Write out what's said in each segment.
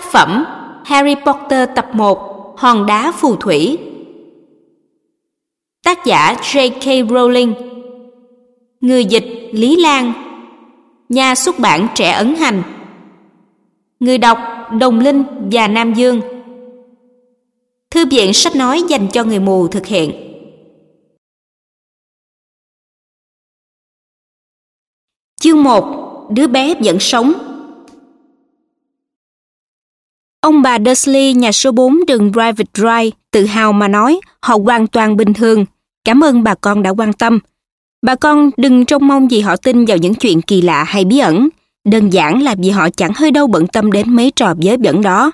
Tác phẩm Harry Potter tập 1 Hòn đá phù thủy. Tác giả J.K. Rowling. Người dịch Lý Lan. Nhà xuất bản Trẻ Ấn Hành. Người đọc Đồng Linh và Nam Dương. Thư viện sách nói dành cho người mù thực hiện. Chương 1 Đứa bé vẫn sống. Ông bà Dursley nhà số 4 đường Private Drive tự hào mà nói họ hoàn toàn bình thường. Cảm ơn bà con đã quan tâm. Bà con đừng trông mong gì họ tin vào những chuyện kỳ lạ hay bí ẩn. Đơn giản là vì họ chẳng hơi đâu bận tâm đến mấy trò giới bẩn đó.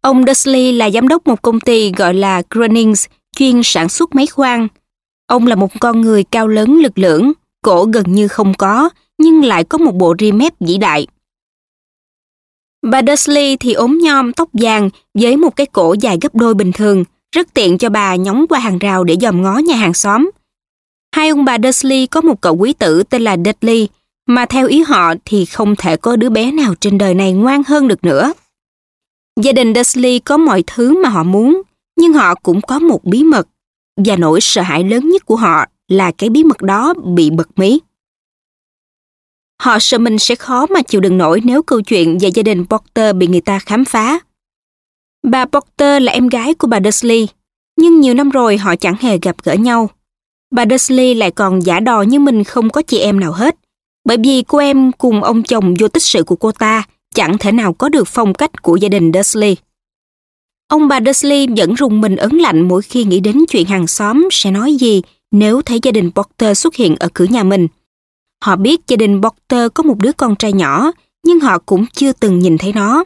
Ông Dursley là giám đốc một công ty gọi là Grunnings, chuyên sản xuất máy khoan. Ông là một con người cao lớn lực lưỡng, cổ gần như không có, nhưng lại có một bộ ri mép vĩ đại. Bà Dursley thì ốm nhom tóc vàng với một cái cổ dài gấp đôi bình thường, rất tiện cho bà nhóng qua hàng rào để dòm ngó nhà hàng xóm. Hai ông bà Dursley có một cậu quý tử tên là Dudley, mà theo ý họ thì không thể có đứa bé nào trên đời này ngoan hơn được nữa. Gia đình Dursley có mọi thứ mà họ muốn, nhưng họ cũng có một bí mật, và nỗi sợ hãi lớn nhất của họ là cái bí mật đó bị bật mí. Họ sợ mình sẽ khó mà chịu đựng nổi nếu câu chuyện về gia đình Porter bị người ta khám phá. Bà Porter là em gái của bà Dursley, nhưng nhiều năm rồi họ chẳng hề gặp gỡ nhau. Bà Dursley lại còn giả đò như mình không có chị em nào hết, bởi vì cô em cùng ông chồng vô tích sự của cô ta chẳng thể nào có được phong cách của gia đình Dursley. Ông bà Dursley vẫn rùng mình ấn lạnh mỗi khi nghĩ đến chuyện hàng xóm sẽ nói gì nếu thấy gia đình Porter xuất hiện ở cửa nhà mình. Họ biết gia đình Porter có một đứa con trai nhỏ, nhưng họ cũng chưa từng nhìn thấy nó.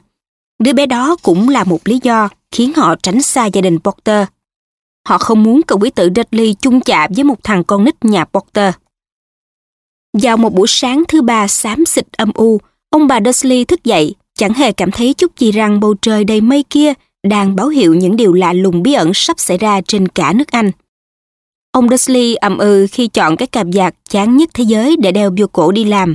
Đứa bé đó cũng là một lý do khiến họ tránh xa gia đình Porter. Họ không muốn cậu quý tử Dudley chung chạm với một thằng con nít nhà Porter. Vào một buổi sáng thứ ba xám xịt âm u, ông bà Dudley thức dậy, chẳng hề cảm thấy chút gì rằng bầu trời đầy mây kia đang báo hiệu những điều lạ lùng bí ẩn sắp xảy ra trên cả nước Anh. Ông Dursley ậm ừ khi chọn cái cạp vạt chán nhất thế giới để đeo vô cổ đi làm.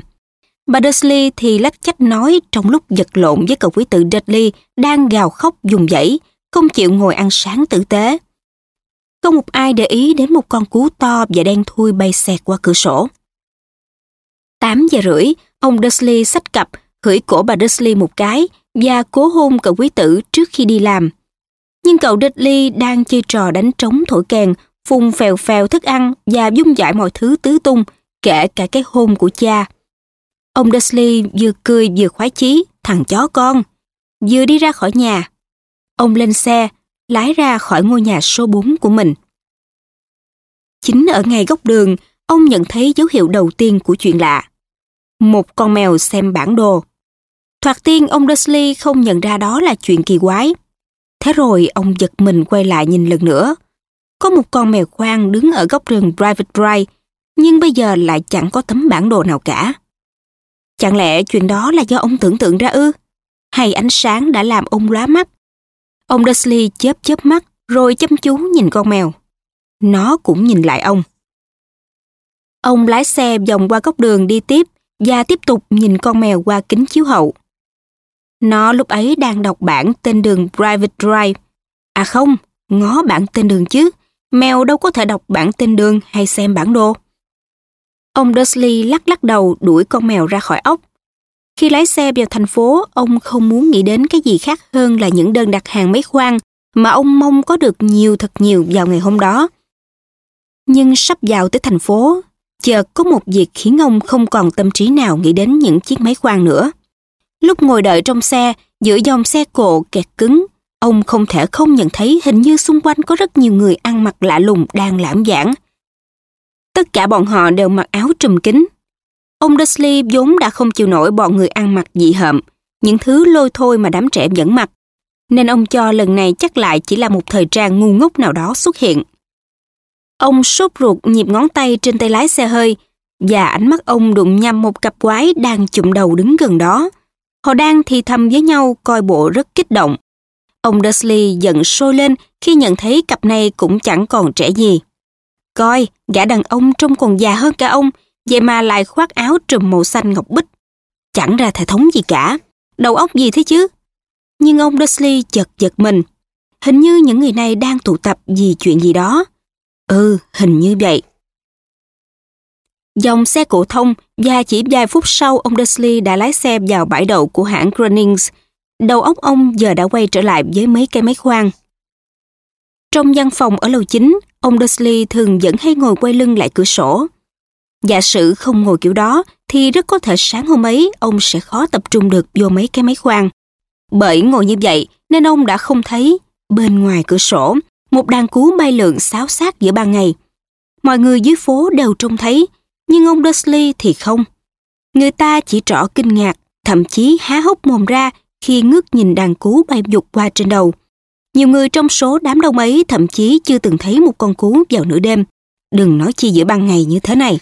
Bà Dursley thì lách cách nói trong lúc giật lộn với cậu quý tử Dudley đang gào khóc dùng dãy, không chịu ngồi ăn sáng tử tế. Không một ai để ý đến một con cú to và đen thui bay xẹt qua cửa sổ. 8 giờ rưỡi, ông Dursley xách cặp, hửi cổ bà Dursley một cái và cố hôn cậu quý tử trước khi đi làm. Nhưng cậu Dudley đang chơi trò đánh trống thổi kèn phun phèo phèo thức ăn và dung dãi mọi thứ tứ tung, kể cả cái hôn của cha. Ông Dursley vừa cười vừa khoái chí, thằng chó con, vừa đi ra khỏi nhà. Ông lên xe, lái ra khỏi ngôi nhà số 4 của mình. Chính ở ngay góc đường, ông nhận thấy dấu hiệu đầu tiên của chuyện lạ. Một con mèo xem bản đồ. Thoạt tiên ông Dursley không nhận ra đó là chuyện kỳ quái. Thế rồi ông giật mình quay lại nhìn lần nữa có một con mèo khoang đứng ở góc rừng Private Drive, nhưng bây giờ lại chẳng có tấm bản đồ nào cả. Chẳng lẽ chuyện đó là do ông tưởng tượng ra ư? Hay ánh sáng đã làm ông lóa mắt? Ông Dursley chớp chớp mắt rồi chăm chú nhìn con mèo. Nó cũng nhìn lại ông. Ông lái xe vòng qua góc đường đi tiếp và tiếp tục nhìn con mèo qua kính chiếu hậu. Nó lúc ấy đang đọc bản tên đường Private Drive. À không, ngó bản tên đường chứ, Mèo đâu có thể đọc bản tên đường hay xem bản đồ. Ông Dursley lắc lắc đầu đuổi con mèo ra khỏi ốc. Khi lái xe vào thành phố, ông không muốn nghĩ đến cái gì khác hơn là những đơn đặt hàng máy khoan mà ông mong có được nhiều thật nhiều vào ngày hôm đó. Nhưng sắp vào tới thành phố, chợt có một việc khiến ông không còn tâm trí nào nghĩ đến những chiếc máy khoan nữa. Lúc ngồi đợi trong xe, giữa dòng xe cộ kẹt cứng, Ông không thể không nhận thấy hình như xung quanh có rất nhiều người ăn mặc lạ lùng đang lãm giảng. Tất cả bọn họ đều mặc áo trùm kính. Ông Dursley vốn đã không chịu nổi bọn người ăn mặc dị hợm, những thứ lôi thôi mà đám trẻ vẫn mặc. Nên ông cho lần này chắc lại chỉ là một thời trang ngu ngốc nào đó xuất hiện. Ông sốt ruột nhịp ngón tay trên tay lái xe hơi và ánh mắt ông đụng nhầm một cặp quái đang chụm đầu đứng gần đó. Họ đang thì thầm với nhau coi bộ rất kích động. Ông Dursley giận sôi lên khi nhận thấy cặp này cũng chẳng còn trẻ gì. Coi, gã đàn ông trông còn già hơn cả ông, vậy mà lại khoác áo trùm màu xanh ngọc bích. Chẳng ra thể thống gì cả, đầu óc gì thế chứ? nhưng ông Dursley chật giật mình. Hình như những người này đang tụ tập vì chuyện gì đó. Ừ, hình như vậy. Dòng xe cổ thông và chỉ vài phút sau ông Dursley đã lái xe vào bãi đậu của hãng Grunnings. Đầu óc ông giờ đã quay trở lại với mấy cây máy khoan. Trong văn phòng ở lầu chính, ông Dursley thường vẫn hay ngồi quay lưng lại cửa sổ. Giả sử không ngồi kiểu đó thì rất có thể sáng hôm ấy ông sẽ khó tập trung được vô mấy cái máy khoan. Bởi ngồi như vậy nên ông đã không thấy bên ngoài cửa sổ một đàn cú bay lượn xáo xác giữa ban ngày. Mọi người dưới phố đều trông thấy, nhưng ông Dursley thì không. Người ta chỉ trỏ kinh ngạc, thậm chí há hốc mồm ra khi ngước nhìn đàn cú bay dục qua trên đầu. Nhiều người trong số đám đông ấy thậm chí chưa từng thấy một con cú vào nửa đêm. Đừng nói chi giữa ban ngày như thế này.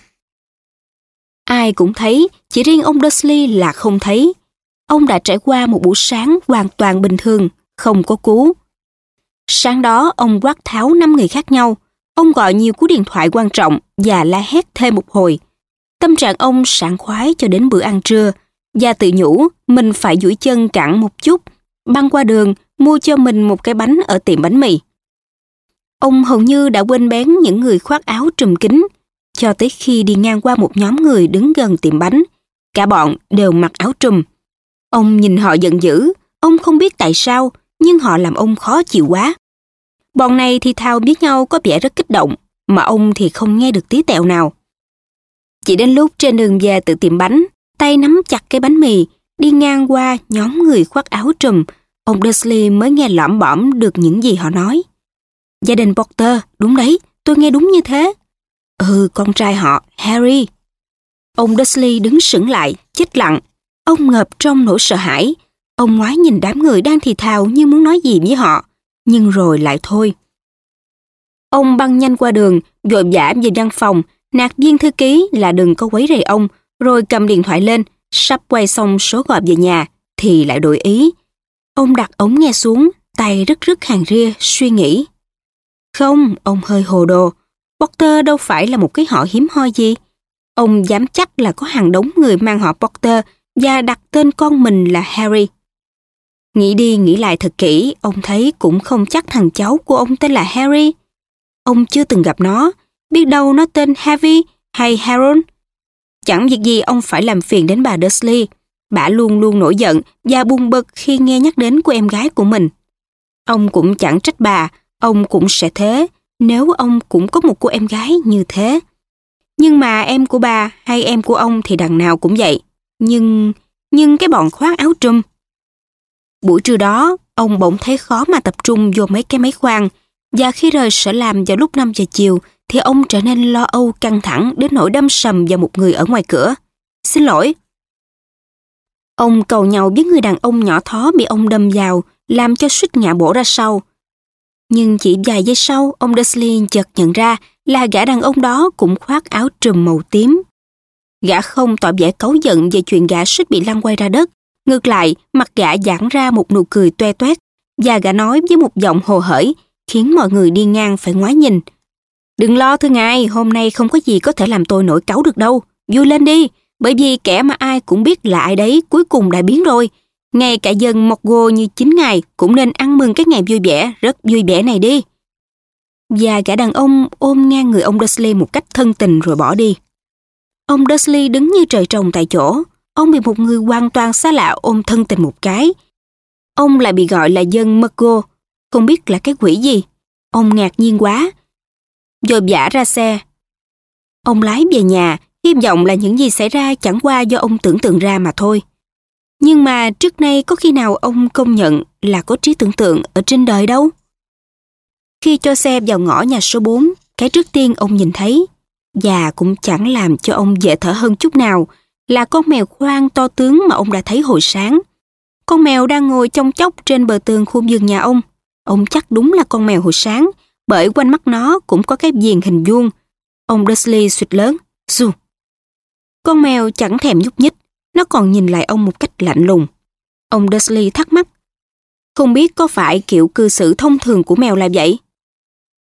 Ai cũng thấy, chỉ riêng ông Dursley là không thấy. Ông đã trải qua một buổi sáng hoàn toàn bình thường, không có cú. Sáng đó, ông quát tháo năm người khác nhau. Ông gọi nhiều cú điện thoại quan trọng và la hét thêm một hồi. Tâm trạng ông sảng khoái cho đến bữa ăn trưa và tự nhủ mình phải duỗi chân cẳng một chút, băng qua đường mua cho mình một cái bánh ở tiệm bánh mì. Ông hầu như đã quên bén những người khoác áo trùm kính, cho tới khi đi ngang qua một nhóm người đứng gần tiệm bánh. Cả bọn đều mặc áo trùm. Ông nhìn họ giận dữ, ông không biết tại sao, nhưng họ làm ông khó chịu quá. Bọn này thì thao biết nhau có vẻ rất kích động, mà ông thì không nghe được tí tẹo nào. Chỉ đến lúc trên đường về từ tiệm bánh, tay nắm chặt cái bánh mì, đi ngang qua nhóm người khoác áo trùm, ông Dursley mới nghe lõm bõm được những gì họ nói. Gia đình Potter, đúng đấy, tôi nghe đúng như thế. Ừ, con trai họ, Harry. Ông Dursley đứng sững lại, chết lặng. Ông ngập trong nỗi sợ hãi. Ông ngoái nhìn đám người đang thì thào như muốn nói gì với họ, nhưng rồi lại thôi. Ông băng nhanh qua đường, vội vã về văn phòng, nạt viên thư ký là đừng có quấy rầy ông, rồi cầm điện thoại lên, sắp quay xong số gọi về nhà, thì lại đổi ý. Ông đặt ống nghe xuống, tay rứt rứt hàng ria, suy nghĩ. Không, ông hơi hồ đồ. Potter đâu phải là một cái họ hiếm hoi gì. Ông dám chắc là có hàng đống người mang họ Potter và đặt tên con mình là Harry. Nghĩ đi nghĩ lại thật kỹ, ông thấy cũng không chắc thằng cháu của ông tên là Harry. Ông chưa từng gặp nó, biết đâu nó tên Harvey hay Harold. Chẳng việc gì ông phải làm phiền đến bà Dursley. Bà luôn luôn nổi giận và buông bực khi nghe nhắc đến cô em gái của mình. Ông cũng chẳng trách bà, ông cũng sẽ thế, nếu ông cũng có một cô em gái như thế. Nhưng mà em của bà hay em của ông thì đằng nào cũng vậy. Nhưng, nhưng cái bọn khoác áo trùm. Buổi trưa đó, ông bỗng thấy khó mà tập trung vô mấy cái máy khoan. Và khi rời sở làm vào lúc 5 giờ chiều, thì ông trở nên lo âu căng thẳng đến nỗi đâm sầm vào một người ở ngoài cửa. Xin lỗi. Ông cầu nhau với người đàn ông nhỏ thó bị ông đâm vào, làm cho suýt ngã bổ ra sau. Nhưng chỉ vài giây sau, ông Dursley chợt nhận ra là gã đàn ông đó cũng khoác áo trùm màu tím. Gã không tỏ vẻ cấu giận về chuyện gã suýt bị lăn quay ra đất. Ngược lại, mặt gã giãn ra một nụ cười toe toét và gã nói với một giọng hồ hởi, khiến mọi người đi ngang phải ngoái nhìn. Đừng lo thưa ngài, hôm nay không có gì có thể làm tôi nổi cáu được đâu. Vui lên đi, bởi vì kẻ mà ai cũng biết là ai đấy cuối cùng đã biến rồi. Ngay cả dân Mogo như chính ngài cũng nên ăn mừng cái ngày vui vẻ, rất vui vẻ này đi. Và gã đàn ông ôm ngang người ông Dursley một cách thân tình rồi bỏ đi. Ông Dursley đứng như trời trồng tại chỗ, ông bị một người hoàn toàn xa lạ ôm thân tình một cái. Ông lại bị gọi là dân Mogo, không biết là cái quỷ gì. Ông ngạc nhiên quá, rồi giả ra xe. Ông lái về nhà, hy vọng là những gì xảy ra chẳng qua do ông tưởng tượng ra mà thôi. Nhưng mà trước nay có khi nào ông công nhận là có trí tưởng tượng ở trên đời đâu? Khi cho xe vào ngõ nhà số 4, cái trước tiên ông nhìn thấy, và cũng chẳng làm cho ông dễ thở hơn chút nào, là con mèo khoan to tướng mà ông đã thấy hồi sáng. Con mèo đang ngồi trong chốc trên bờ tường khu vườn nhà ông. Ông chắc đúng là con mèo hồi sáng, bởi quanh mắt nó cũng có cái viền hình vuông. Ông Dursley suyệt lớn, Su. Con mèo chẳng thèm nhúc nhích, nó còn nhìn lại ông một cách lạnh lùng. Ông Dursley thắc mắc, không biết có phải kiểu cư xử thông thường của mèo là vậy?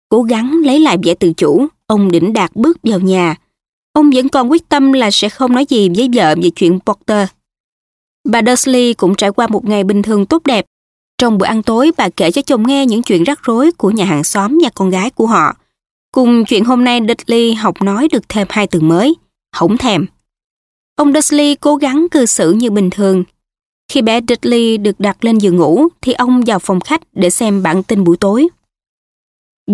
Cố gắng lấy lại vẻ tự chủ, ông đỉnh đạt bước vào nhà. Ông vẫn còn quyết tâm là sẽ không nói gì với vợ về chuyện Porter. Bà Dursley cũng trải qua một ngày bình thường tốt đẹp. Trong bữa ăn tối, bà kể cho chồng nghe những chuyện rắc rối của nhà hàng xóm và con gái của họ. Cùng chuyện hôm nay Dudley học nói được thêm hai từ mới, hổng thèm. Ông Dudley cố gắng cư xử như bình thường. Khi bé Dudley được đặt lên giường ngủ, thì ông vào phòng khách để xem bản tin buổi tối.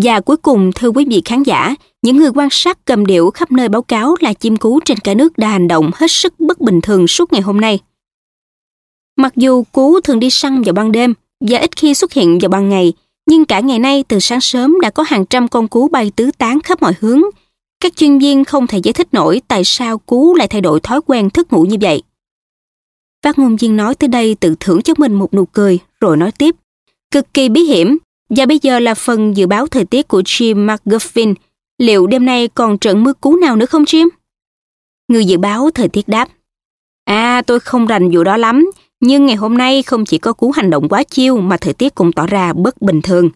Và cuối cùng, thưa quý vị khán giả, những người quan sát cầm điệu khắp nơi báo cáo là chim cú trên cả nước đã hành động hết sức bất bình thường suốt ngày hôm nay. Mặc dù cú thường đi săn vào ban đêm và ít khi xuất hiện vào ban ngày, nhưng cả ngày nay từ sáng sớm đã có hàng trăm con cú bay tứ tán khắp mọi hướng. Các chuyên viên không thể giải thích nổi tại sao cú lại thay đổi thói quen thức ngủ như vậy. Phát ngôn viên nói tới đây tự thưởng cho mình một nụ cười, rồi nói tiếp. Cực kỳ bí hiểm, và bây giờ là phần dự báo thời tiết của Jim McGuffin. Liệu đêm nay còn trận mưa cú nào nữa không Jim? Người dự báo thời tiết đáp. À, tôi không rành vụ đó lắm, nhưng ngày hôm nay không chỉ có cú hành động quá chiêu mà thời tiết cũng tỏ ra bất bình thường.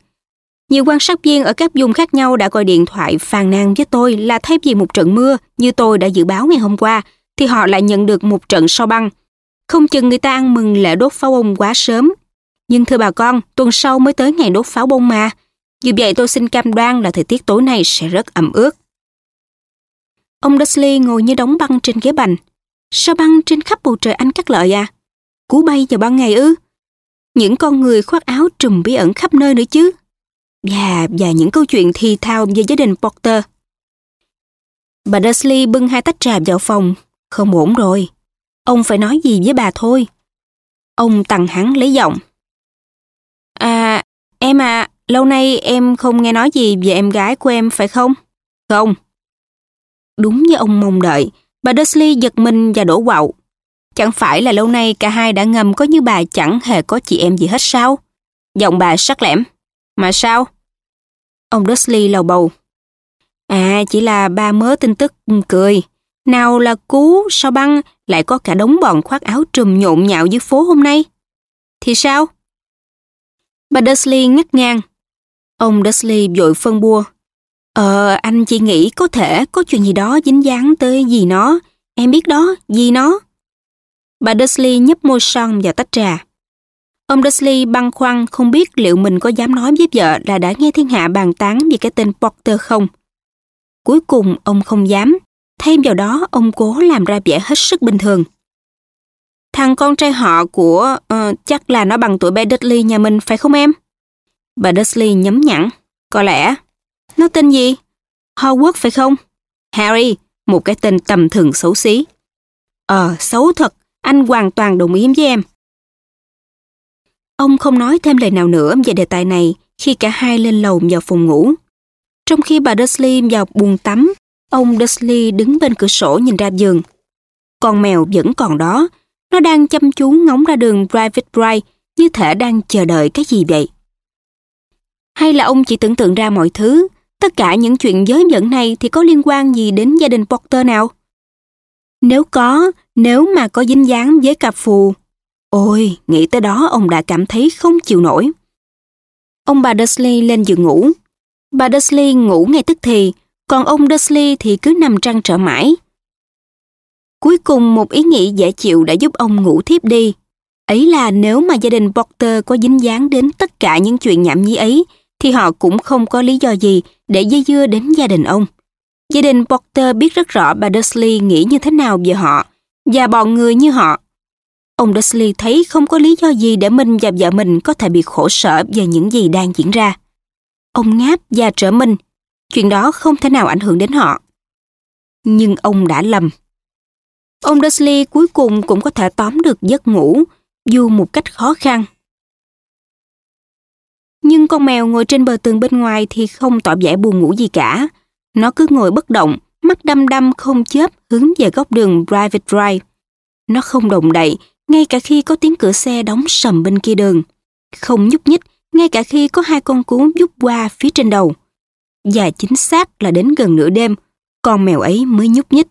Nhiều quan sát viên ở các vùng khác nhau đã gọi điện thoại phàn nàn với tôi là thay vì một trận mưa như tôi đã dự báo ngày hôm qua, thì họ lại nhận được một trận sao băng. Không chừng người ta ăn mừng lễ đốt pháo bông quá sớm. Nhưng thưa bà con, tuần sau mới tới ngày đốt pháo bông mà. Dù vậy tôi xin cam đoan là thời tiết tối nay sẽ rất ẩm ướt. Ông Dursley ngồi như đóng băng trên ghế bành. Sao băng trên khắp bầu trời anh cắt lợi à? Cú bay vào ban ngày ư? Những con người khoác áo trùm bí ẩn khắp nơi nữa chứ. Và, và những câu chuyện thì thao về gia đình Porter. Bà Dursley bưng hai tách trà vào phòng. Không ổn rồi. Ông phải nói gì với bà thôi. Ông tằng hắn lấy giọng. À, em à, lâu nay em không nghe nói gì về em gái của em phải không? Không. Đúng như ông mong đợi, bà Dursley giật mình và đổ quạo. Chẳng phải là lâu nay cả hai đã ngầm có như bà chẳng hề có chị em gì hết sao? Giọng bà sắc lẻm. Mà sao? Ông Dursley lầu bầu. À, chỉ là ba mớ tin tức ừ, cười. Nào là cú, sao băng, lại có cả đống bọn khoác áo trùm nhộn nhạo dưới phố hôm nay. Thì sao? Bà Dursley ngắt ngang. Ông Dursley vội phân bua. Ờ, anh chỉ nghĩ có thể có chuyện gì đó dính dáng tới gì nó. Em biết đó, gì nó. Bà Dursley nhấp môi son vào tách trà. Ông Dursley băn khoăn không biết liệu mình có dám nói với vợ là đã nghe thiên hạ bàn tán về cái tên Porter không. Cuối cùng ông không dám, thêm vào đó ông cố làm ra vẻ hết sức bình thường. Thằng con trai họ của... Uh, chắc là nó bằng tuổi bé Dudley nhà mình phải không em? Bà Dudley nhấm nhẵn. Có lẽ. Nó tên gì? Howard phải không? Harry, một cái tên tầm thường xấu xí. Ờ, xấu thật, anh hoàn toàn đồng ý với em. Ông không nói thêm lời nào nữa về đề tài này khi cả hai lên lầu vào phòng ngủ. Trong khi bà Dursley vào buồng tắm, ông Dursley đứng bên cửa sổ nhìn ra giường. Con mèo vẫn còn đó, nó đang chăm chú ngóng ra đường Private Drive như thể đang chờ đợi cái gì vậy. Hay là ông chỉ tưởng tượng ra mọi thứ, tất cả những chuyện giới dẫn này thì có liên quan gì đến gia đình Porter nào? Nếu có, nếu mà có dính dáng với cặp phù. Ôi, nghĩ tới đó ông đã cảm thấy không chịu nổi. Ông bà Dursley lên giường ngủ. Bà Dursley ngủ ngay tức thì, còn ông Dursley thì cứ nằm trăn trở mãi. Cuối cùng một ý nghĩ dễ chịu đã giúp ông ngủ thiếp đi. Ấy là nếu mà gia đình Porter có dính dáng đến tất cả những chuyện nhảm nhí ấy, thì họ cũng không có lý do gì để dây dưa đến gia đình ông. Gia đình Porter biết rất rõ bà Dursley nghĩ như thế nào về họ và bọn người như họ. Ông Dursley thấy không có lý do gì để mình và vợ mình có thể bị khổ sở về những gì đang diễn ra. Ông ngáp và trở mình. Chuyện đó không thể nào ảnh hưởng đến họ. Nhưng ông đã lầm. Ông Dursley cuối cùng cũng có thể tóm được giấc ngủ, dù một cách khó khăn. Nhưng con mèo ngồi trên bờ tường bên ngoài thì không tỏ vẻ buồn ngủ gì cả. Nó cứ ngồi bất động, mắt đăm đăm không chớp hướng về góc đường Private Drive. Nó không động đậy, ngay cả khi có tiếng cửa xe đóng sầm bên kia đường. Không nhúc nhích, ngay cả khi có hai con cú giúp qua phía trên đầu. Và chính xác là đến gần nửa đêm, con mèo ấy mới nhúc nhích.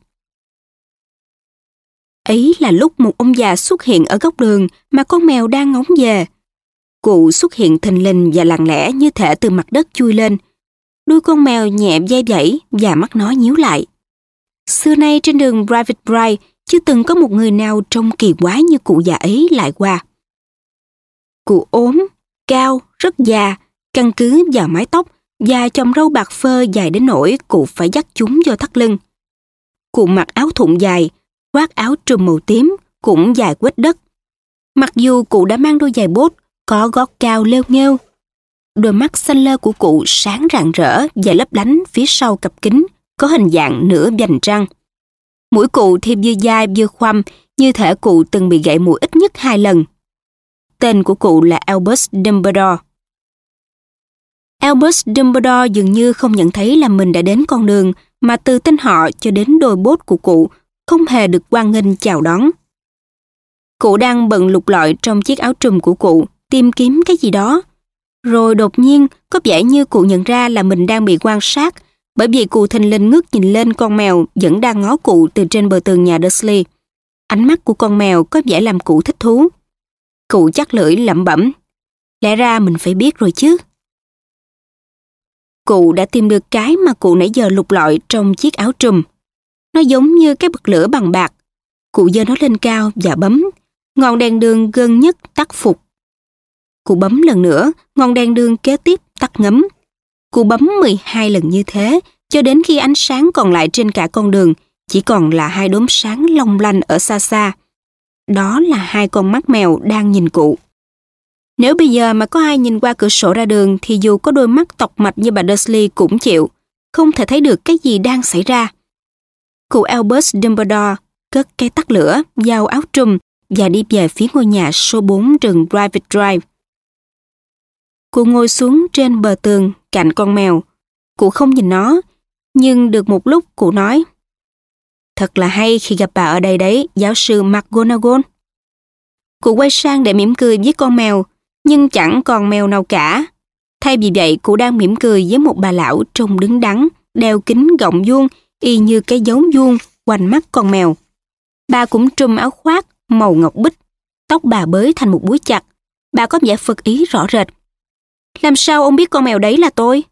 Ấy là lúc một ông già xuất hiện ở góc đường mà con mèo đang ngóng về. Cụ xuất hiện thình lình và lặng lẽ như thể từ mặt đất chui lên, đuôi con mèo nhẹ dây dẫy và mắt nó nhíu lại. Xưa nay trên đường Private Bride chưa từng có một người nào trông kỳ quái như cụ già ấy lại qua. Cụ ốm, cao, rất già, căn cứ vào mái tóc và chồng râu bạc phơ dài đến nỗi cụ phải dắt chúng vô thắt lưng. Cụ mặc áo thụng dài, khoác áo trùm màu tím, cũng dài quết đất. Mặc dù cụ đã mang đôi giày bốt, có gót cao leo nghêu. Đôi mắt xanh lơ của cụ sáng rạng rỡ và lấp lánh phía sau cặp kính, có hình dạng nửa vành trăng. Mũi cụ thì vừa dài vừa khoăm, như thể cụ từng bị gãy mũi ít nhất hai lần. Tên của cụ là Albus Dumbledore. Albus Dumbledore dường như không nhận thấy là mình đã đến con đường mà từ tên họ cho đến đôi bốt của cụ không hề được quan nghênh chào đón. Cụ đang bận lục lọi trong chiếc áo trùm của cụ, tìm kiếm cái gì đó. Rồi đột nhiên, có vẻ như cụ nhận ra là mình đang bị quan sát, bởi vì cụ thình lình ngước nhìn lên con mèo vẫn đang ngó cụ từ trên bờ tường nhà Dursley. Ánh mắt của con mèo có vẻ làm cụ thích thú. Cụ chắc lưỡi lẩm bẩm. Lẽ ra mình phải biết rồi chứ. Cụ đã tìm được cái mà cụ nãy giờ lục lọi trong chiếc áo trùm. Nó giống như cái bật lửa bằng bạc. Cụ giơ nó lên cao và bấm. Ngọn đèn đường gần nhất tắt phục. Cô bấm lần nữa, ngọn đèn đường kế tiếp tắt ngấm. Cô bấm 12 lần như thế, cho đến khi ánh sáng còn lại trên cả con đường chỉ còn là hai đốm sáng long lanh ở xa xa. Đó là hai con mắt mèo đang nhìn cụ. Nếu bây giờ mà có ai nhìn qua cửa sổ ra đường thì dù có đôi mắt tọc mạch như bà Dursley cũng chịu, không thể thấy được cái gì đang xảy ra. Cụ Albus Dumbledore cất cây tắt lửa, giao áo trùm và đi về phía ngôi nhà số 4 rừng Private Drive. Cụ ngồi xuống trên bờ tường cạnh con mèo. Cụ không nhìn nó, nhưng được một lúc cụ nói Thật là hay khi gặp bà ở đây đấy, giáo sư McGonagall. Cụ quay sang để mỉm cười với con mèo, nhưng chẳng còn mèo nào cả. Thay vì vậy, cụ đang mỉm cười với một bà lão trông đứng đắn, đeo kính gọng vuông, y như cái giống vuông quanh mắt con mèo. Bà cũng trùm áo khoác màu ngọc bích, tóc bà bới thành một búi chặt. Bà có vẻ phật ý rõ rệt. Làm sao ông biết con mèo đấy là tôi?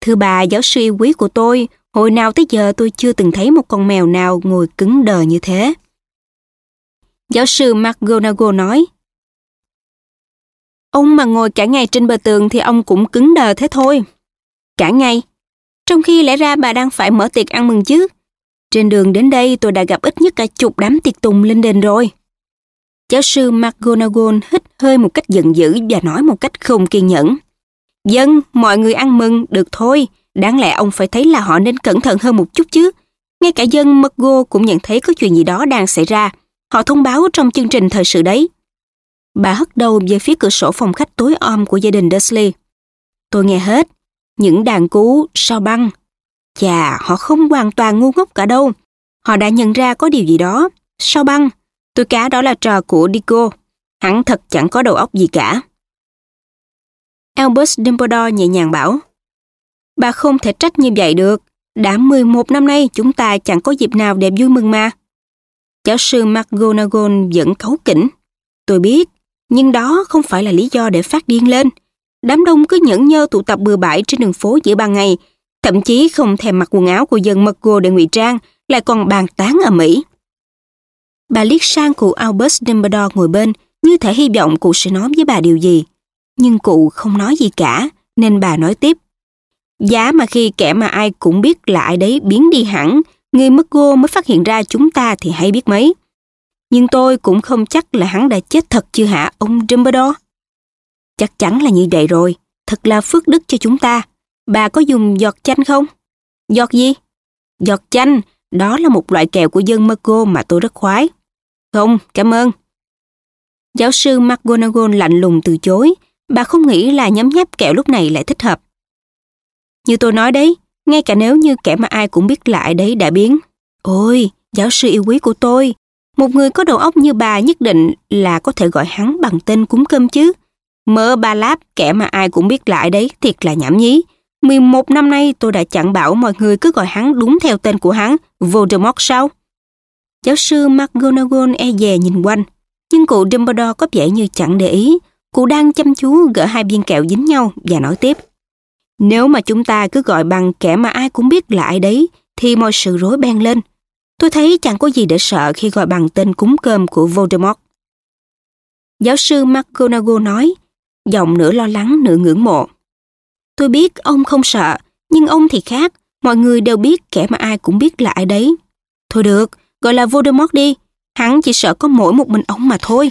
Thưa bà, giáo sư yêu quý của tôi, hồi nào tới giờ tôi chưa từng thấy một con mèo nào ngồi cứng đờ như thế. Giáo sư McGonagall nói, Ông mà ngồi cả ngày trên bờ tường thì ông cũng cứng đờ thế thôi. Cả ngày. Trong khi lẽ ra bà đang phải mở tiệc ăn mừng chứ. Trên đường đến đây tôi đã gặp ít nhất cả chục đám tiệc tùng lên đền rồi. Giáo sư McGonagall hít hơi một cách giận dữ và nói một cách không kiên nhẫn. Dân, mọi người ăn mừng, được thôi. Đáng lẽ ông phải thấy là họ nên cẩn thận hơn một chút chứ. Ngay cả dân McGo cũng nhận thấy có chuyện gì đó đang xảy ra. Họ thông báo trong chương trình thời sự đấy. Bà hất đầu về phía cửa sổ phòng khách tối om của gia đình Dursley. Tôi nghe hết. Những đàn cú, sao băng. Chà, họ không hoàn toàn ngu ngốc cả đâu. Họ đã nhận ra có điều gì đó. Sao băng? Tôi cá đó là trò của Digo. Hắn thật chẳng có đầu óc gì cả. Albus Dumbledore nhẹ nhàng bảo. Bà không thể trách như vậy được. Đã 11 năm nay chúng ta chẳng có dịp nào để vui mừng mà. Giáo sư McGonagall vẫn cấu kỉnh. Tôi biết, nhưng đó không phải là lý do để phát điên lên. Đám đông cứ nhẫn nhơ tụ tập bừa bãi trên đường phố giữa ban ngày, thậm chí không thèm mặc quần áo của dân Muggle để ngụy trang, lại còn bàn tán ở Mỹ. Bà liếc sang cụ Albus Dumbledore ngồi bên, như thể hy vọng cụ sẽ nói với bà điều gì. Nhưng cụ không nói gì cả, nên bà nói tiếp. Giá mà khi kẻ mà ai cũng biết là ai đấy biến đi hẳn, người Muggle mới phát hiện ra chúng ta thì hay biết mấy. Nhưng tôi cũng không chắc là hắn đã chết thật chưa hả ông Dumbledore? Chắc chắn là như vậy rồi, thật là phước đức cho chúng ta. Bà có dùng giọt chanh không? Giọt gì? Giọt chanh, đó là một loại kẹo của dân Marco mà tôi rất khoái. Không, cảm ơn. Giáo sư McGonagall lạnh lùng từ chối, bà không nghĩ là nhấm nháp kẹo lúc này lại thích hợp. Như tôi nói đấy, ngay cả nếu như kẻ mà ai cũng biết lại đấy đã biến. Ôi, giáo sư yêu quý của tôi, một người có đầu óc như bà nhất định là có thể gọi hắn bằng tên cúng cơm chứ. Mơ ba láp, kẻ mà ai cũng biết lại đấy, thiệt là nhảm nhí. 11 năm nay tôi đã chẳng bảo mọi người cứ gọi hắn đúng theo tên của hắn, Voldemort sao? Giáo sư McGonagall e dè nhìn quanh, nhưng cụ Dumbledore có vẻ như chẳng để ý. Cụ đang chăm chú gỡ hai viên kẹo dính nhau và nói tiếp. Nếu mà chúng ta cứ gọi bằng kẻ mà ai cũng biết là ai đấy, thì mọi sự rối beng lên. Tôi thấy chẳng có gì để sợ khi gọi bằng tên cúng cơm của Voldemort. Giáo sư McGonagall nói, giọng nửa lo lắng nửa ngưỡng mộ. Tôi biết ông không sợ, nhưng ông thì khác, mọi người đều biết kẻ mà ai cũng biết là ai đấy. Thôi được, gọi là Voldemort đi, hắn chỉ sợ có mỗi một mình ông mà thôi.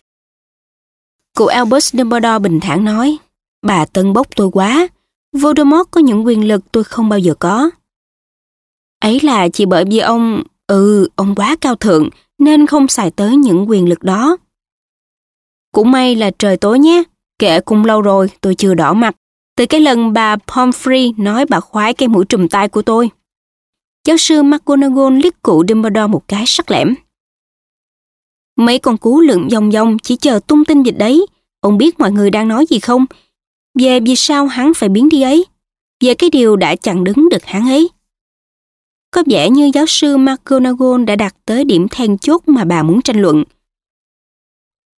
Cụ Albus Dumbledore bình thản nói, bà tân bốc tôi quá, Voldemort có những quyền lực tôi không bao giờ có. Ấy là chỉ bởi vì ông, ừ, ông quá cao thượng nên không xài tới những quyền lực đó. Cũng may là trời tối nhé, kệ cũng lâu rồi tôi chưa đỏ mặt. Từ cái lần bà Pomfrey nói bà khoái cái mũi trùm tay của tôi. Giáo sư McGonagall liếc cụ Dumbledore một cái sắc lẻm. Mấy con cú lượn vòng vòng chỉ chờ tung tin dịch đấy. Ông biết mọi người đang nói gì không? Về vì sao hắn phải biến đi ấy? Về cái điều đã chặn đứng được hắn ấy. Có vẻ như giáo sư McGonagall đã đạt tới điểm then chốt mà bà muốn tranh luận.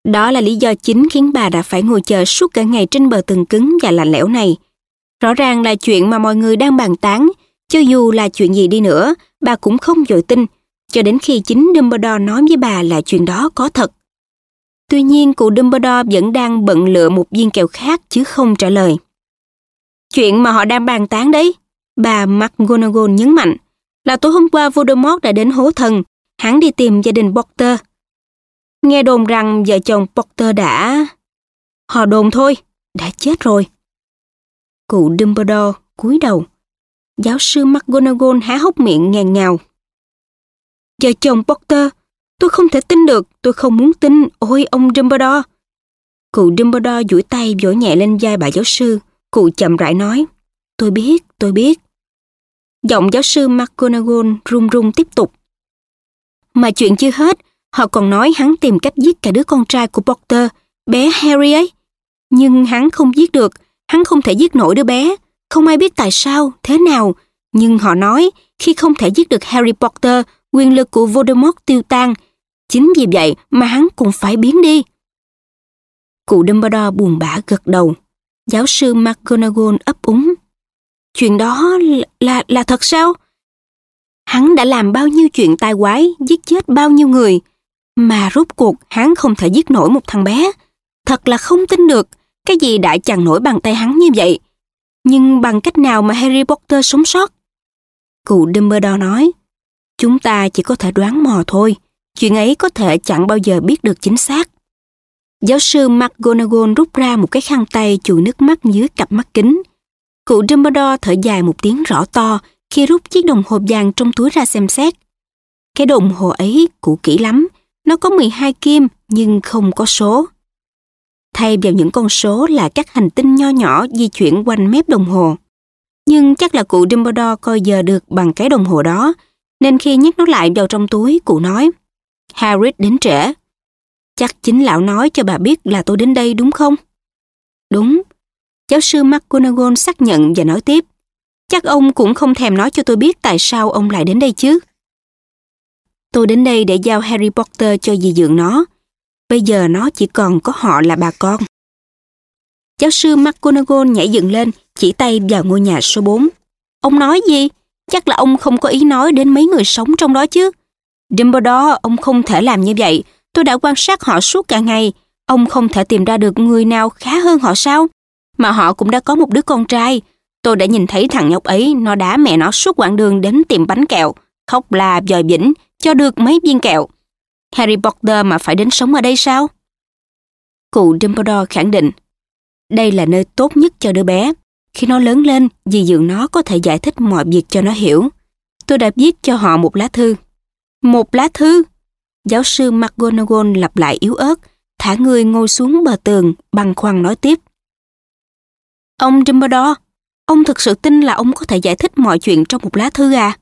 Đó là lý do chính khiến bà đã phải ngồi chờ suốt cả ngày trên bờ tường cứng và lạnh lẽo này. Rõ ràng là chuyện mà mọi người đang bàn tán, cho dù là chuyện gì đi nữa, bà cũng không dội tin, cho đến khi chính Dumbledore nói với bà là chuyện đó có thật. Tuy nhiên, cụ Dumbledore vẫn đang bận lựa một viên kẹo khác chứ không trả lời. Chuyện mà họ đang bàn tán đấy, bà McGonagall nhấn mạnh, là tối hôm qua Voldemort đã đến hố thần, hắn đi tìm gia đình Potter. Nghe đồn rằng vợ chồng Potter đã... Họ đồn thôi, đã chết rồi. Cụ Dumbledore cúi đầu. Giáo sư McGonagall há hốc miệng ngàn ngào. giờ chồng Potter, tôi không thể tin được, tôi không muốn tin, ôi ông Dumbledore. Cụ Dumbledore duỗi tay vỗ nhẹ lên vai bà giáo sư, cụ chậm rãi nói, tôi biết, tôi biết. Giọng giáo sư McGonagall run run tiếp tục. Mà chuyện chưa hết, họ còn nói hắn tìm cách giết cả đứa con trai của Potter, bé Harry ấy. Nhưng hắn không giết được, hắn không thể giết nổi đứa bé. Không ai biết tại sao, thế nào. Nhưng họ nói, khi không thể giết được Harry Potter, quyền lực của Voldemort tiêu tan. Chính vì vậy mà hắn cũng phải biến đi. Cụ Dumbledore buồn bã gật đầu. Giáo sư McGonagall ấp úng. Chuyện đó là, là, là thật sao? Hắn đã làm bao nhiêu chuyện tai quái, giết chết bao nhiêu người. Mà rốt cuộc hắn không thể giết nổi một thằng bé. Thật là không tin được, cái gì đã chặn nổi bàn tay hắn như vậy. Nhưng bằng cách nào mà Harry Potter sống sót? Cụ Dumbledore nói, chúng ta chỉ có thể đoán mò thôi. Chuyện ấy có thể chẳng bao giờ biết được chính xác. Giáo sư McGonagall rút ra một cái khăn tay chùi nước mắt dưới cặp mắt kính. Cụ Dumbledore thở dài một tiếng rõ to khi rút chiếc đồng hồ vàng trong túi ra xem xét. Cái đồng hồ ấy cũ kỹ lắm, nó có 12 kim nhưng không có số. Thay vào những con số là các hành tinh nho nhỏ di chuyển quanh mép đồng hồ. Nhưng chắc là cụ Dumbledore coi giờ được bằng cái đồng hồ đó, nên khi nhét nó lại vào trong túi, cụ nói Harry đến trễ. Chắc chính lão nói cho bà biết là tôi đến đây đúng không? Đúng, Giáo sư McGonagall xác nhận và nói tiếp. Chắc ông cũng không thèm nói cho tôi biết tại sao ông lại đến đây chứ. Tôi đến đây để giao Harry Potter cho dì dượng nó. Bây giờ nó chỉ còn có họ là bà con. Giáo sư McGonagall nhảy dựng lên, chỉ tay vào ngôi nhà số 4. Ông nói gì? Chắc là ông không có ý nói đến mấy người sống trong đó chứ. Dumbledore, ông không thể làm như vậy. Tôi đã quan sát họ suốt cả ngày. Ông không thể tìm ra được người nào khá hơn họ sao? mà họ cũng đã có một đứa con trai. Tôi đã nhìn thấy thằng nhóc ấy, nó đá mẹ nó suốt quãng đường đến tiệm bánh kẹo, khóc la dòi vĩnh, cho được mấy viên kẹo. Harry Potter mà phải đến sống ở đây sao? Cụ Dumbledore khẳng định, đây là nơi tốt nhất cho đứa bé. Khi nó lớn lên, dì dượng nó có thể giải thích mọi việc cho nó hiểu. Tôi đã viết cho họ một lá thư. Một lá thư? Giáo sư McGonagall lặp lại yếu ớt, thả người ngồi xuống bờ tường, băng khoăn nói tiếp. Ông Dumbledore, ông thực sự tin là ông có thể giải thích mọi chuyện trong một lá thư à?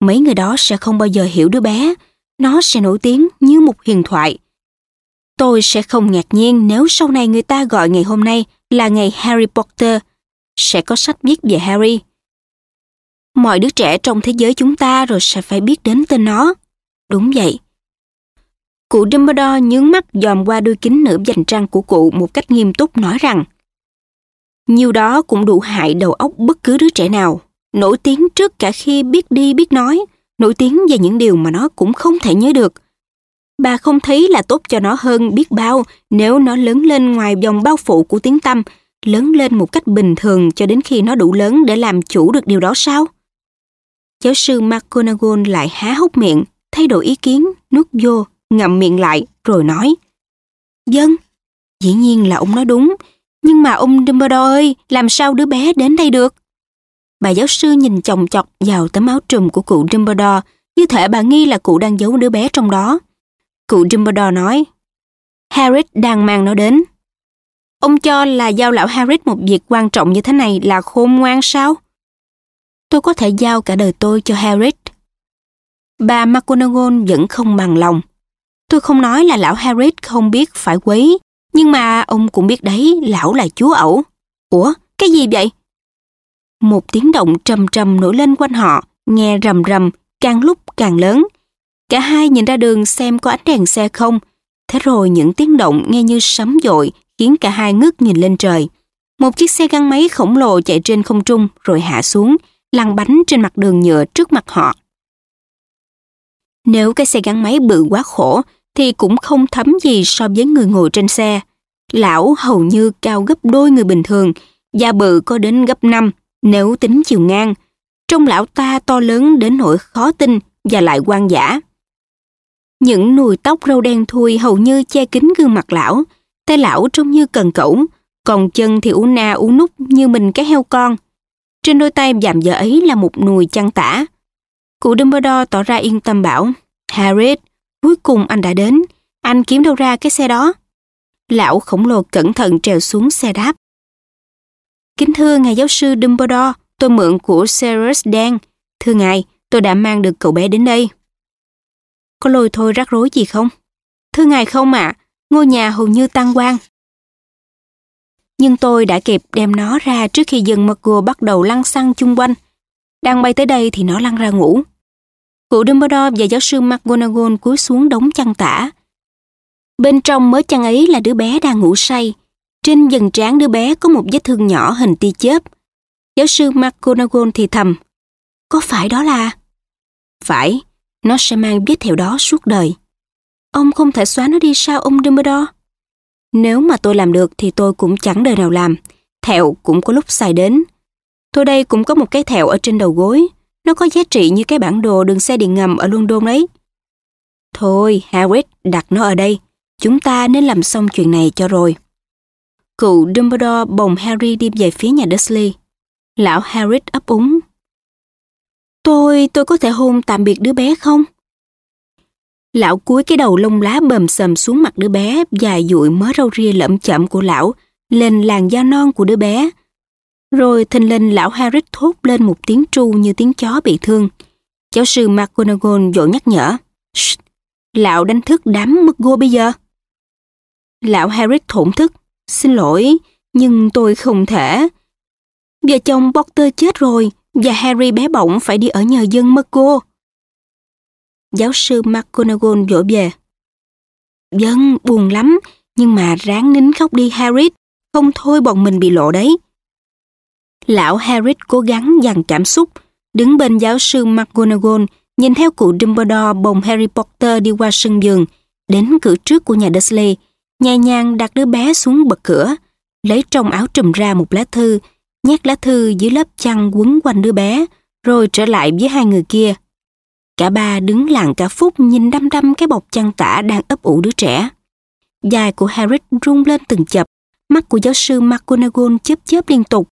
Mấy người đó sẽ không bao giờ hiểu đứa bé, nó sẽ nổi tiếng như một huyền thoại. Tôi sẽ không ngạc nhiên nếu sau này người ta gọi ngày hôm nay là ngày Harry Potter, sẽ có sách viết về Harry. Mọi đứa trẻ trong thế giới chúng ta rồi sẽ phải biết đến tên nó. Đúng vậy. Cụ Dumbledore nhướng mắt dòm qua đôi kính nửa dành trăng của cụ một cách nghiêm túc nói rằng nhiều đó cũng đủ hại đầu óc bất cứ đứa trẻ nào. Nổi tiếng trước cả khi biết đi biết nói, nổi tiếng về những điều mà nó cũng không thể nhớ được. Bà không thấy là tốt cho nó hơn biết bao nếu nó lớn lên ngoài vòng bao phủ của tiếng tâm, lớn lên một cách bình thường cho đến khi nó đủ lớn để làm chủ được điều đó sao? Giáo sư McGonagall lại há hốc miệng, thay đổi ý kiến, nuốt vô, ngậm miệng lại, rồi nói. Dân, dĩ nhiên là ông nói đúng, nhưng mà ông Dumbledore ơi, làm sao đứa bé đến đây được? Bà giáo sư nhìn chồng chọc vào tấm áo trùm của cụ Dumbledore, như thể bà nghi là cụ đang giấu đứa bé trong đó. Cụ Dumbledore nói, Harry đang mang nó đến. Ông cho là giao lão Harry một việc quan trọng như thế này là khôn ngoan sao? Tôi có thể giao cả đời tôi cho Harry. Bà McGonagall vẫn không bằng lòng. Tôi không nói là lão Harry không biết phải quấy, nhưng mà ông cũng biết đấy, lão là chúa ẩu. Ủa, cái gì vậy? Một tiếng động trầm trầm nổi lên quanh họ, nghe rầm rầm, càng lúc càng lớn. Cả hai nhìn ra đường xem có ánh đèn xe không. Thế rồi những tiếng động nghe như sấm dội khiến cả hai ngước nhìn lên trời. Một chiếc xe gắn máy khổng lồ chạy trên không trung rồi hạ xuống, lăn bánh trên mặt đường nhựa trước mặt họ. Nếu cái xe gắn máy bự quá khổ thì cũng không thấm gì so với người ngồi trên xe. Lão hầu như cao gấp đôi người bình thường, da bự có đến gấp 5 nếu tính chiều ngang. trông lão ta to lớn đến nỗi khó tin và lại quan giả. Những nùi tóc râu đen thui hầu như che kín gương mặt lão, tay lão trông như cần cẩu, còn chân thì ú na ú nút như mình cái heo con. Trên đôi tay dạm dở ấy là một nùi chăn tả. Cụ Dumbledore tỏ ra yên tâm bảo, Harry, cuối cùng anh đã đến, anh kiếm đâu ra cái xe đó? Lão khổng lồ cẩn thận trèo xuống xe đáp. Kính thưa ngài giáo sư Dumbledore, tôi mượn của Sirius Dan. Thưa ngài, tôi đã mang được cậu bé đến đây. Có lôi thôi rắc rối gì không? Thưa ngài không ạ, ngôi nhà hầu như tan quang. Nhưng tôi đã kịp đem nó ra trước khi dân McGuire bắt đầu lăn xăng chung quanh. Đang bay tới đây thì nó lăn ra ngủ. Cụ Dumbledore và giáo sư McGonagall cúi xuống đống chăn tả. Bên trong mớ chăn ấy là đứa bé đang ngủ say. Trên dần trán đứa bé có một vết thương nhỏ hình tia chớp. Giáo sư McGonagall thì thầm. Có phải đó là... Phải, nó sẽ mang vết theo đó suốt đời. Ông không thể xóa nó đi sao ông Dumbledore? Nếu mà tôi làm được thì tôi cũng chẳng đời nào làm. Thẹo cũng có lúc xài đến. Tôi đây cũng có một cái thẹo ở trên đầu gối. Nó có giá trị như cái bản đồ đường xe điện ngầm ở London đấy. Thôi, Harry, đặt nó ở đây. Chúng ta nên làm xong chuyện này cho rồi. Cụ Dumbledore bồng Harry đi về phía nhà Dursley. Lão Harry ấp úng. Tôi, tôi có thể hôn tạm biệt đứa bé không? Lão cúi cái đầu lông lá bầm sầm xuống mặt đứa bé dài dụi mớ râu ria lẫm chậm của lão lên làn da non của đứa bé. Rồi thình lình lão Harry thốt lên một tiếng tru như tiếng chó bị thương. Giáo sư McGonagall vội nhắc nhở. Shh, lão đánh thức đám mất gô bây giờ. Lão Harry thổn thức. Xin lỗi, nhưng tôi không thể. Vợ chồng Potter chết rồi và Harry bé bỏng phải đi ở nhờ dân mất cô. Giáo sư McGonagall vỗ về. Dân, buồn lắm, nhưng mà ráng nín khóc đi Harry, không thôi bọn mình bị lộ đấy. Lão Harry cố gắng dằn cảm xúc, đứng bên giáo sư McGonagall, nhìn theo cụ Dumbledore bồng Harry Potter đi qua sân vườn đến cửa trước của nhà Dursley, nhẹ nhàng đặt đứa bé xuống bậc cửa, lấy trong áo trùm ra một lá thư, nhét lá thư dưới lớp chăn quấn quanh đứa bé, rồi trở lại với hai người kia. Cả ba đứng lặng cả phút nhìn đăm đăm cái bọc chăn tả đang ấp ủ đứa trẻ. Dài của Harry rung lên từng chập, mắt của giáo sư McGonagall chớp chớp liên tục,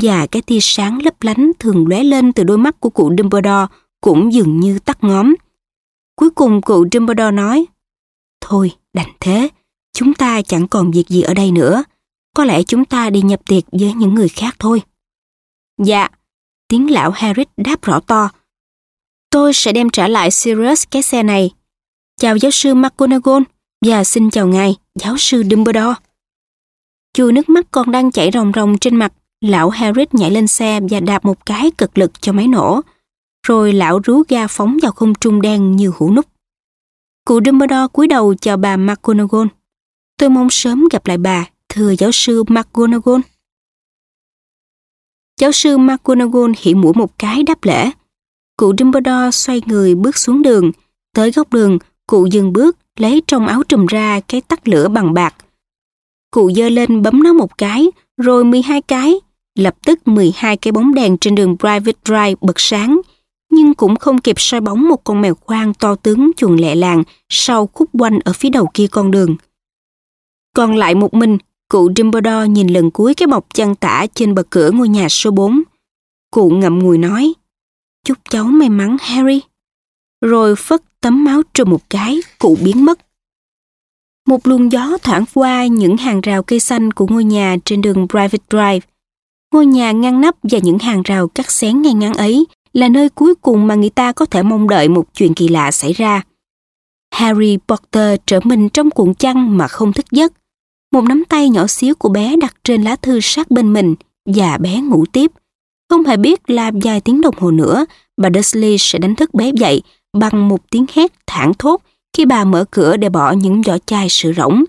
và cái tia sáng lấp lánh thường lóe lên từ đôi mắt của cụ Dumbledore cũng dường như tắt ngóm. Cuối cùng cụ Dumbledore nói, Thôi, đành thế, chúng ta chẳng còn việc gì ở đây nữa. Có lẽ chúng ta đi nhập tiệc với những người khác thôi. Dạ, tiếng lão Harry đáp rõ to. Tôi sẽ đem trả lại Sirius cái xe này. Chào giáo sư McGonagall và xin chào ngài, giáo sư Dumbledore. Chùi nước mắt còn đang chảy ròng ròng trên mặt, lão Harry nhảy lên xe và đạp một cái cực lực cho máy nổ. Rồi lão rú ga phóng vào không trung đen như hũ nút. Cụ Dumbledore cúi đầu chào bà McGonagall. Tôi mong sớm gặp lại bà, thưa giáo sư McGonagall. Giáo sư McGonagall hiện mũi một cái đáp lễ. Cụ Dumbledore xoay người bước xuống đường. Tới góc đường, Cụ dừng bước, lấy trong áo trùm ra cái tắt lửa bằng bạc. Cụ dơ lên bấm nó một cái, rồi 12 cái. Lập tức 12 cái bóng đèn trên đường Private Drive bật sáng, nhưng cũng không kịp soi bóng một con mèo khoang to tướng chuồn lẹ làng sau khúc quanh ở phía đầu kia con đường. Còn lại một mình, cụ Dumbledore nhìn lần cuối cái bọc chăn tả trên bậc cửa ngôi nhà số 4. Cụ ngậm ngùi nói, chúc cháu may mắn Harry. Rồi phất tấm máu trùm một cái, cụ biến mất. Một luồng gió thoảng qua những hàng rào cây xanh của ngôi nhà trên đường Private Drive. Ngôi nhà ngăn nắp và những hàng rào cắt xén ngay ngắn ấy là nơi cuối cùng mà người ta có thể mong đợi một chuyện kỳ lạ xảy ra. Harry Potter trở mình trong cuộn chăn mà không thức giấc. Một nắm tay nhỏ xíu của bé đặt trên lá thư sát bên mình và bé ngủ tiếp. Không hề biết là vài tiếng đồng hồ nữa, bà Dursley sẽ đánh thức bé dậy bằng một tiếng hét thảng thốt khi bà mở cửa để bỏ những vỏ chai sữa rỗng.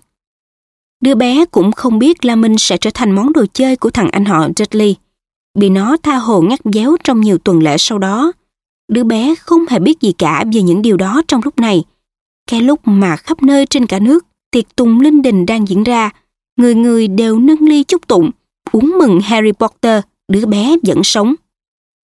Đứa bé cũng không biết là mình sẽ trở thành món đồ chơi của thằng anh họ Dudley. Bị nó tha hồ ngắt déo trong nhiều tuần lễ sau đó. Đứa bé không hề biết gì cả về những điều đó trong lúc này. Cái lúc mà khắp nơi trên cả nước tiệc tùng linh đình đang diễn ra, người người đều nâng ly chúc tụng, uống mừng Harry Potter, đứa bé vẫn sống.